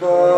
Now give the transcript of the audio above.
Goodbye.